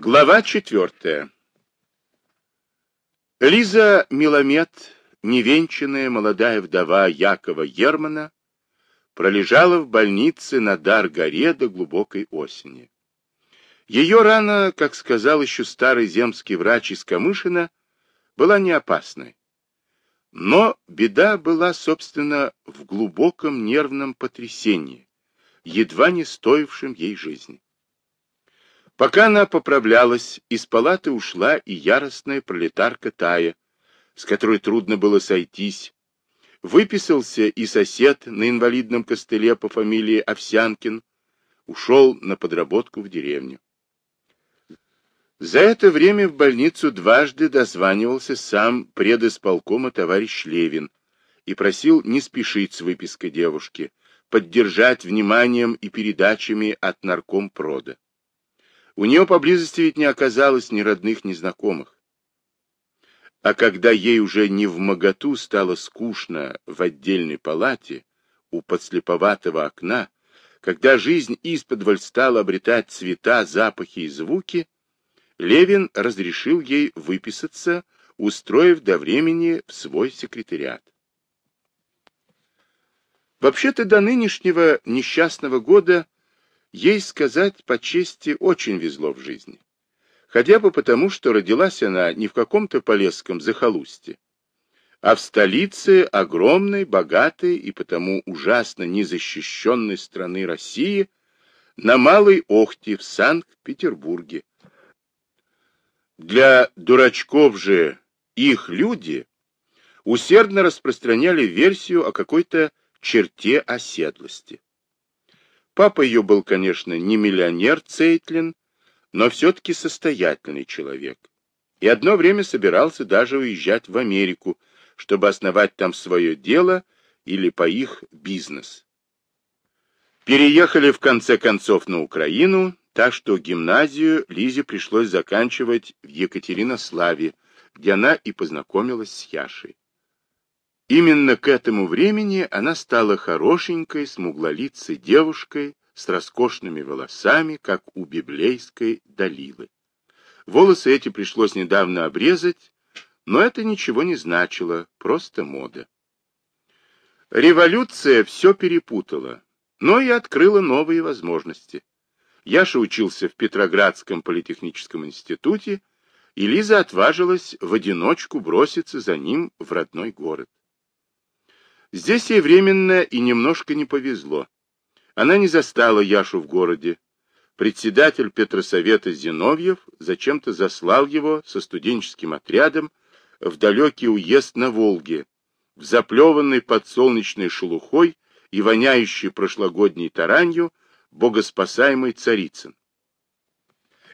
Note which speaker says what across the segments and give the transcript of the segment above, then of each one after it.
Speaker 1: Глава четвертая. Лиза Миломет, невенчанная молодая вдова Якова Германа, пролежала в больнице на Дар-горе до глубокой осени. Ее рана, как сказал еще старый земский врач из Камышина, была не опасной. Но беда была, собственно, в глубоком нервном потрясении, едва не стоившем ей жизни. Пока она поправлялась, из палаты ушла и яростная пролетарка Тая, с которой трудно было сойтись. Выписался и сосед на инвалидном костыле по фамилии Овсянкин, ушел на подработку в деревню. За это время в больницу дважды дозванивался сам предисполкома товарищ Левин и просил не спешить с выпиской девушки, поддержать вниманием и передачами от наркомпрода. У нее поблизости ведь не оказалось ни родных, ни знакомых. А когда ей уже не в моготу стало скучно в отдельной палате, у подслеповатого окна, когда жизнь исподволь стала обретать цвета, запахи и звуки, Левин разрешил ей выписаться, устроив до времени в свой секретариат. Вообще-то до нынешнего несчастного года ей сказать по чести очень везло в жизни. Хотя бы потому, что родилась она не в каком-то полесском захолустье, а в столице огромной, богатой и потому ужасно незащищенной страны России на Малой Охте в Санкт-Петербурге. Для дурачков же их люди усердно распространяли версию о какой-то черте оседлости. Папа ее был, конечно, не миллионер Цейтлин, но все-таки состоятельный человек. И одно время собирался даже уезжать в Америку, чтобы основать там свое дело или по их бизнес. Переехали в конце концов на Украину, так что гимназию Лизе пришлось заканчивать в Екатеринославе, где она и познакомилась с Яшей. Именно к этому времени она стала хорошенькой, смуглолицей девушкой с роскошными волосами, как у библейской Далилы. Волосы эти пришлось недавно обрезать, но это ничего не значило, просто мода. Революция все перепутала, но и открыла новые возможности. Яша учился в Петроградском политехническом институте, и Лиза отважилась в одиночку броситься за ним в родной город. Здесь ей временно и немножко не повезло. Она не застала Яшу в городе. Председатель Петросовета Зиновьев зачем-то заслал его со студенческим отрядом в далекий уезд на Волге, в заплеванный под солнечной шелухой и воняющий прошлогодней таранью богоспасаемый Царицын.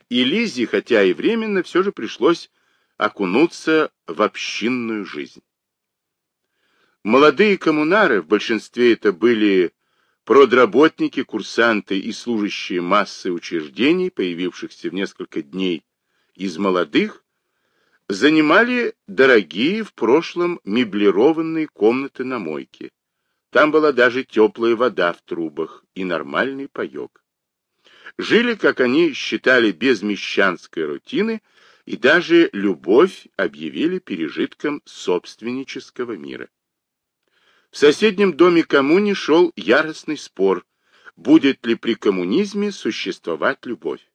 Speaker 1: И Лизе, хотя и временно, все же пришлось окунуться в общинную жизнь. Молодые коммунары, в большинстве это были продработники, курсанты и служащие массы учреждений, появившихся в несколько дней из молодых, занимали дорогие в прошлом меблированные комнаты на мойке. Там была даже теплая вода в трубах и нормальный паек. Жили, как они считали, без мещанской рутины, и даже любовь объявили пережитком собственнического мира. В соседнем доме коммуне шел яростный спор, будет ли при коммунизме существовать любовь.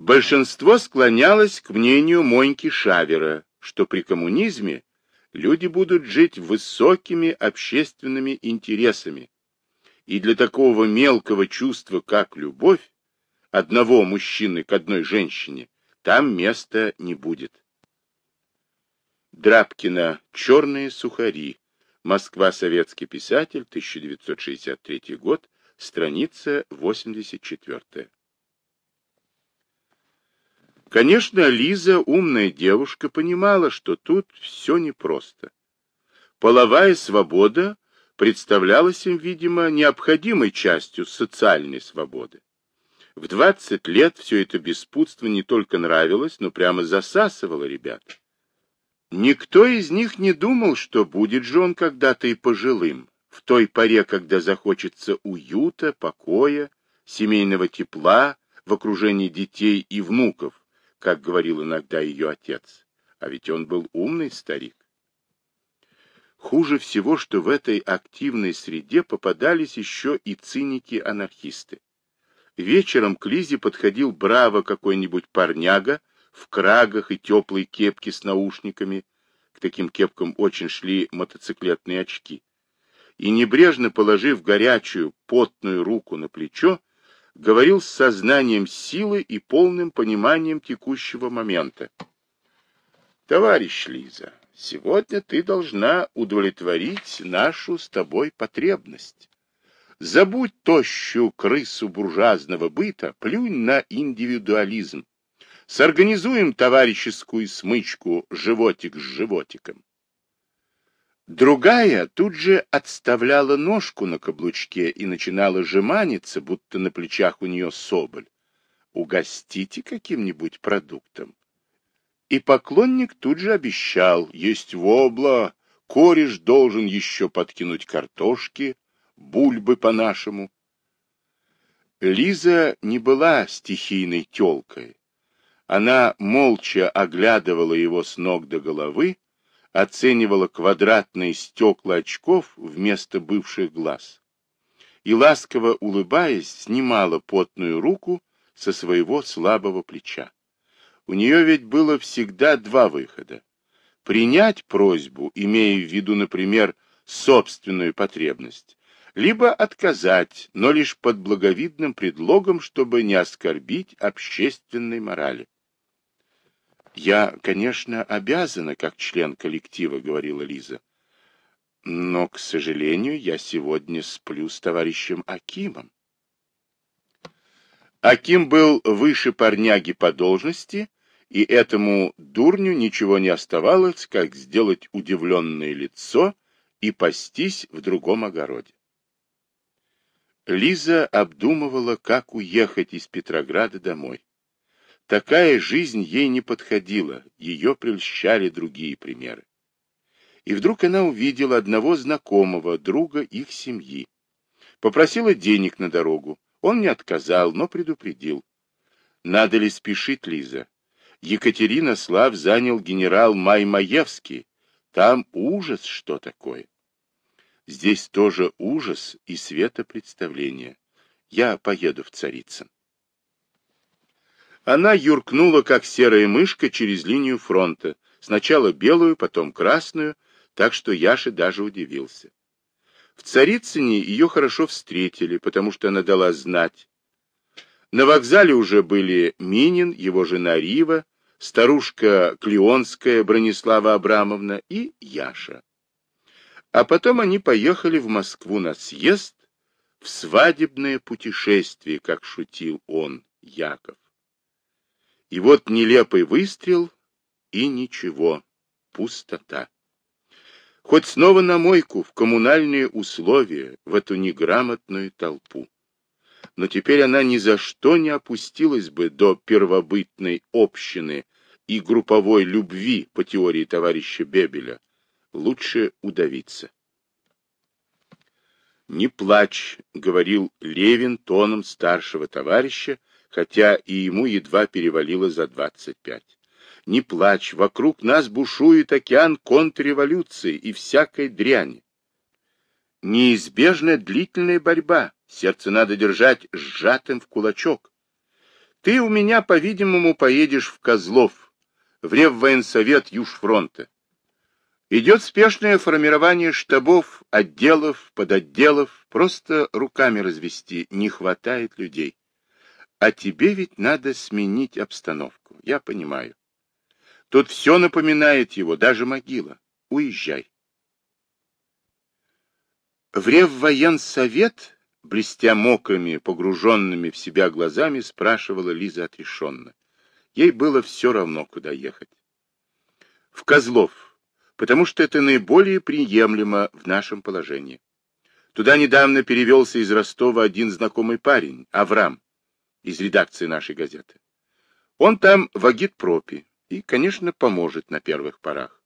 Speaker 1: Большинство склонялось к мнению Моньки Шавера, что при коммунизме люди будут жить высокими общественными интересами, и для такого мелкого чувства, как любовь, одного мужчины к одной женщине, там места не будет. Драбкина «Черные сухари», Москва, советский писатель, 1963 год, страница 84. Конечно, Лиза, умная девушка, понимала, что тут все непросто. Половая свобода представлялась им, видимо, необходимой частью социальной свободы. В 20 лет все это беспутство не только нравилось, но прямо засасывало ребят. Никто из них не думал, что будет же он когда-то и пожилым, в той поре, когда захочется уюта, покоя, семейного тепла, в окружении детей и внуков, как говорил иногда ее отец. А ведь он был умный старик. Хуже всего, что в этой активной среде попадались еще и циники-анархисты. Вечером к Лизе подходил браво какой-нибудь парняга в крагах и теплой кепке с наушниками, к таким кепкам очень шли мотоциклетные очки, и, небрежно положив горячую, потную руку на плечо, говорил с сознанием силы и полным пониманием текущего момента. «Товарищ Лиза, сегодня ты должна удовлетворить нашу с тобой потребность. Забудь тощую крысу буржуазного быта, плюнь на индивидуализм, Сорганизуем товарищескую смычку животик с животиком. Другая тут же отставляла ножку на каблучке и начинала жеманиться, будто на плечах у нее соболь. Угостите каким-нибудь продуктом. И поклонник тут же обещал, есть вобла, кореш должен еще подкинуть картошки, бульбы по-нашему. Лиза не была стихийной телкой, она молча оглядывала его с ног до головы, оценивала квадратные стекла очков вместо бывших глаз и, ласково улыбаясь, снимала потную руку со своего слабого плеча. У нее ведь было всегда два выхода. Принять просьбу, имея в виду, например, собственную потребность, либо отказать, но лишь под благовидным предлогом, чтобы не оскорбить общественной морали. Я, конечно, обязана, как член коллектива, говорила Лиза. Но, к сожалению, я сегодня сплю с товарищем Акимом. Аким был выше парняги по должности, и этому дурню ничего не оставалось, как сделать удивленное лицо и пастись в другом огороде. Лиза обдумывала, как уехать из Петрограда домой. Такая жизнь ей не подходила, ее прельщали другие примеры. И вдруг она увидела одного знакомого, друга их семьи. Попросила денег на дорогу. Он не отказал, но предупредил. Надо ли спешить, Лиза? Екатерина Слав занял генерал Маймаевский. Там ужас что такое. Здесь тоже ужас и светопредставление. Я поеду в Царицын. Она юркнула, как серая мышка, через линию фронта, сначала белую, потом красную, так что Яша даже удивился. В Царицыне ее хорошо встретили, потому что она дала знать. На вокзале уже были Минин, его жена Рива, старушка Клеонская Бронислава Абрамовна и Яша. А потом они поехали в Москву на съезд, в свадебное путешествие, как шутил он, Яков. И вот нелепый выстрел, и ничего, пустота. Хоть снова на мойку, в коммунальные условия, в эту неграмотную толпу. Но теперь она ни за что не опустилась бы до первобытной общины и групповой любви по теории товарища Бебеля. Лучше удавиться. «Не плачь», — говорил Левин тоном старшего товарища, хотя и ему едва перевалило за 25. Не плачь, вокруг нас бушует океан контрреволюции и всякой дряни. Неизбежная длительная борьба, сердце надо держать сжатым в кулачок. Ты у меня, по-видимому, поедешь в Козлов, в Реввоенсовет Южфронта. Идет спешное формирование штабов, отделов, подотделов, просто руками развести, не хватает людей. А тебе ведь надо сменить обстановку, я понимаю. Тут все напоминает его, даже могила. Уезжай. В Реввоенсовет, блестя мокрыми, погруженными в себя глазами, спрашивала Лиза отрешенно. Ей было все равно, куда ехать. В Козлов, потому что это наиболее приемлемо в нашем положении. Туда недавно перевелся из Ростова один знакомый парень, Авраам из редакции нашей газеты. Он там в агитпропе и, конечно, поможет на первых порах.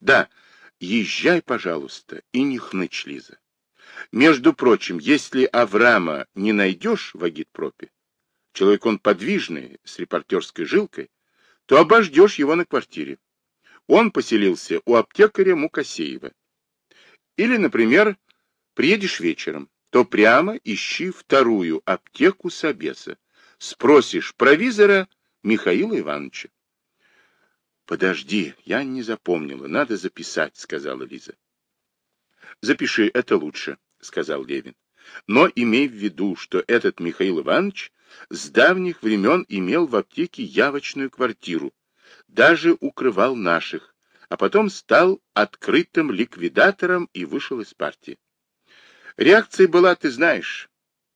Speaker 1: Да, езжай, пожалуйста, и не хнычь, Лиза. Между прочим, если Авраама не найдешь в агитпропе, человек он подвижный, с репортерской жилкой, то обождешь его на квартире. Он поселился у аптекаря Мукасеева. Или, например, приедешь вечером, то прямо ищи вторую аптеку Собеса. Спросишь провизора Михаила Ивановича. Подожди, я не запомнила, надо записать, сказала Лиза. Запиши, это лучше, сказал Левин. Но имей в виду, что этот Михаил Иванович с давних времен имел в аптеке явочную квартиру, даже укрывал наших, а потом стал открытым ликвидатором и вышел из партии. Реакция была, ты знаешь,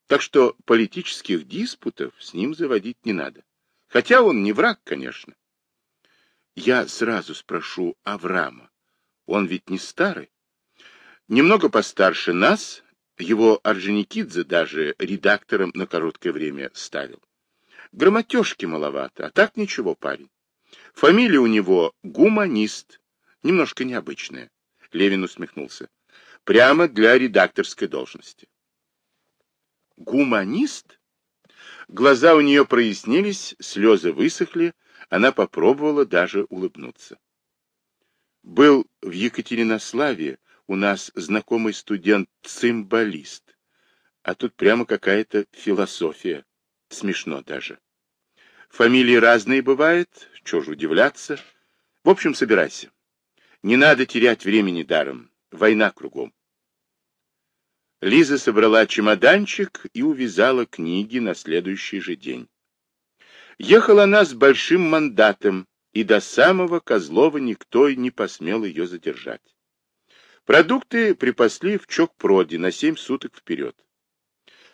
Speaker 1: так что политических диспутов с ним заводить не надо. Хотя он не враг, конечно. Я сразу спрошу Авраама. Он ведь не старый. Немного постарше нас, его Орджоникидзе даже редактором на короткое время ставил. Грамотежки маловато, а так ничего, парень. Фамилия у него Гуманист, немножко необычная. Левин усмехнулся. Прямо для редакторской должности. Гуманист? Глаза у нее прояснились, слезы высохли, она попробовала даже улыбнуться. Был в Екатеринославе у нас знакомый студент-цимбалист. А тут прямо какая-то философия. Смешно даже. Фамилии разные бывают, чего ж удивляться. В общем, собирайся. Не надо терять времени даром. Война кругом. Лиза собрала чемоданчик и увязала книги на следующий же день. Ехала она с большим мандатом, и до самого Козлова никто не посмел ее задержать. Продукты припасли в Чокпроде на семь суток вперед.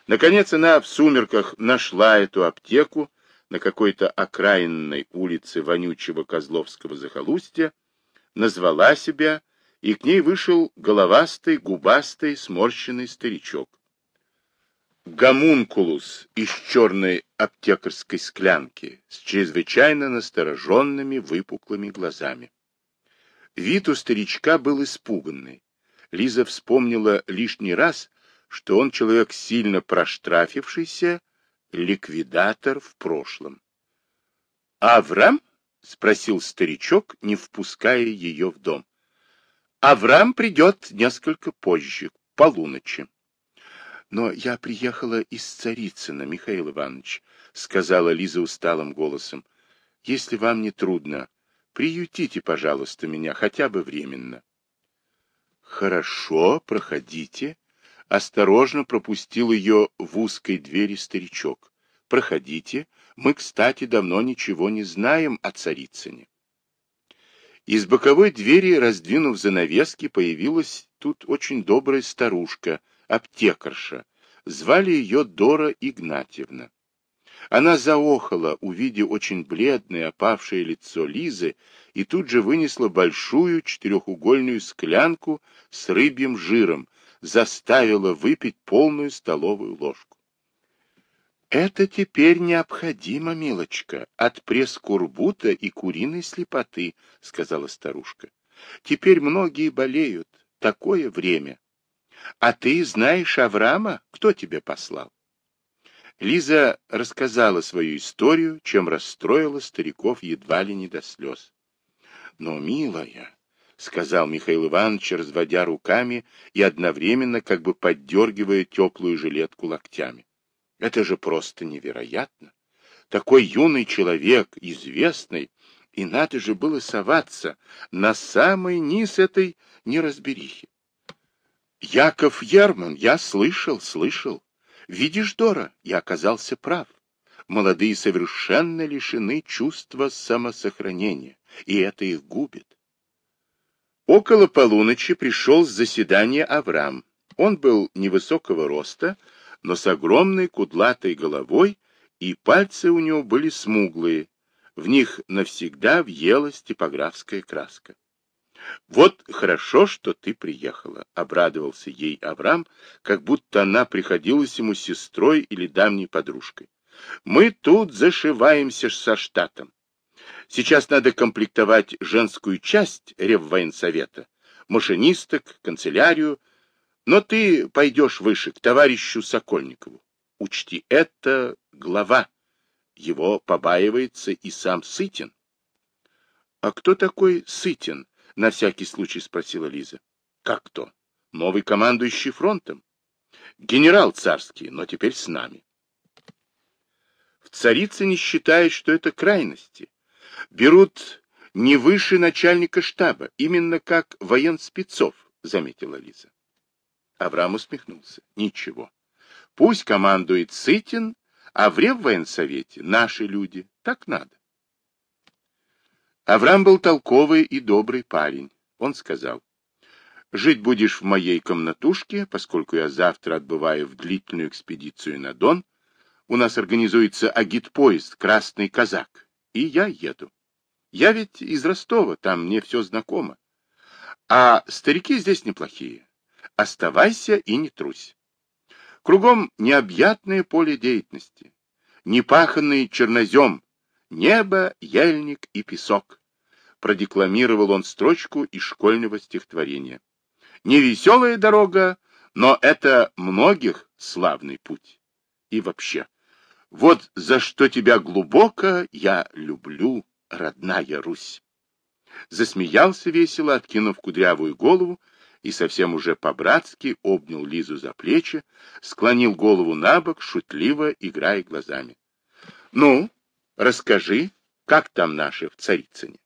Speaker 1: Наконец она в сумерках нашла эту аптеку на какой-то окраинной улице вонючего Козловского захолустья, назвала себя, и к ней вышел головастый, губастый, сморщенный старичок. Гомункулус из черной аптекарской склянки с чрезвычайно настороженными выпуклыми глазами. Вид у старичка был испуганный. Лиза вспомнила лишний раз, что он человек сильно проштрафившийся, ликвидатор в прошлом. «Авраам?» — спросил старичок, не впуская ее в дом. «Авраам придет несколько позже, к полуночи». «Но я приехала из Царицына, Михаил Иванович», — сказала Лиза усталым голосом. «Если вам не трудно, Приютите, пожалуйста, меня хотя бы временно. Хорошо, проходите. Осторожно пропустил ее в узкой двери старичок. Проходите. Мы, кстати, давно ничего не знаем о Царицыне. Из боковой двери, раздвинув занавески, появилась тут очень добрая старушка, аптекарша. Звали ее Дора Игнатьевна. Она заохала, увидев очень бледное, опавшее лицо Лизы, и тут же вынесла большую четырехугольную склянку с рыбьим жиром, заставила выпить полную столовую ложку. «Это теперь необходимо, милочка, от пресс-курбута и куриной слепоты», — сказала старушка. «Теперь многие болеют. Такое время. А ты знаешь Авраама? Кто тебе послал?» Лиза рассказала свою историю, чем расстроила стариков едва ли не до слез. «Но, милая», — сказал Михаил Иванович, разводя руками и одновременно как бы поддергивая теплую жилетку локтями, — «это же просто невероятно! Такой юный человек, известный, и надо же было соваться на самый низ этой неразберихи. Яков Ерман, я слышал, слышал. Видишь, Дора, я оказался прав. Молодые совершенно лишены чувства самосохранения, и это их губит. Около полуночи пришел с заседания Авраам. Он был невысокого роста, но с огромной кудлатой головой, и пальцы у него были смуглые. В них навсегда въелась типографская краска. «Вот хорошо, что ты приехала», — обрадовался ей Авраам, как будто она приходилась ему сестрой или давней подружкой. «Мы тут зашиваемся со штатом. Сейчас надо комплектовать женскую часть Реввоенсовета, машинисток, канцелярию, но ты пойдешь выше, к товарищу Сокольникову. Учти, это глава, Его побаивается и сам Сытин. — А кто такой Сытин? — на всякий случай спросила Лиза. — Как кто? Новый командующий фронтом. Генерал царский, но теперь с нами. В Царицыне считают, что это крайности. Берут не выше начальника штаба, именно как военспецов, заметила Лиза. Авраам усмехнулся. Ничего. Пусть командует Сытин, а в Реввоенсовете наши люди. Так надо. Авраам был толковый и добрый парень. Он сказал, «Жить будешь в моей комнатушке, поскольку я завтра отбываю в длительную экспедицию на Дон. У нас организуется агитпоезд «Красный казак», и я еду. Я ведь из Ростова, там мне все знакомо. А старики здесь неплохие. Оставайся и не трусь. Кругом необъятное поле деятельности, непаханный чернозем, небо, ельник и песок. Продекламировал он строчку из школьного стихотворения. Не веселая дорога, но это многих славный путь. И вообще, вот за что тебя глубоко я люблю, родная Русь. Засмеялся весело, откинув кудрявую голову, и совсем уже по-братски обнял Лизу за плечи, склонил голову на бок, шутливо играя глазами. — Ну, расскажи, как там наши в Царицыне?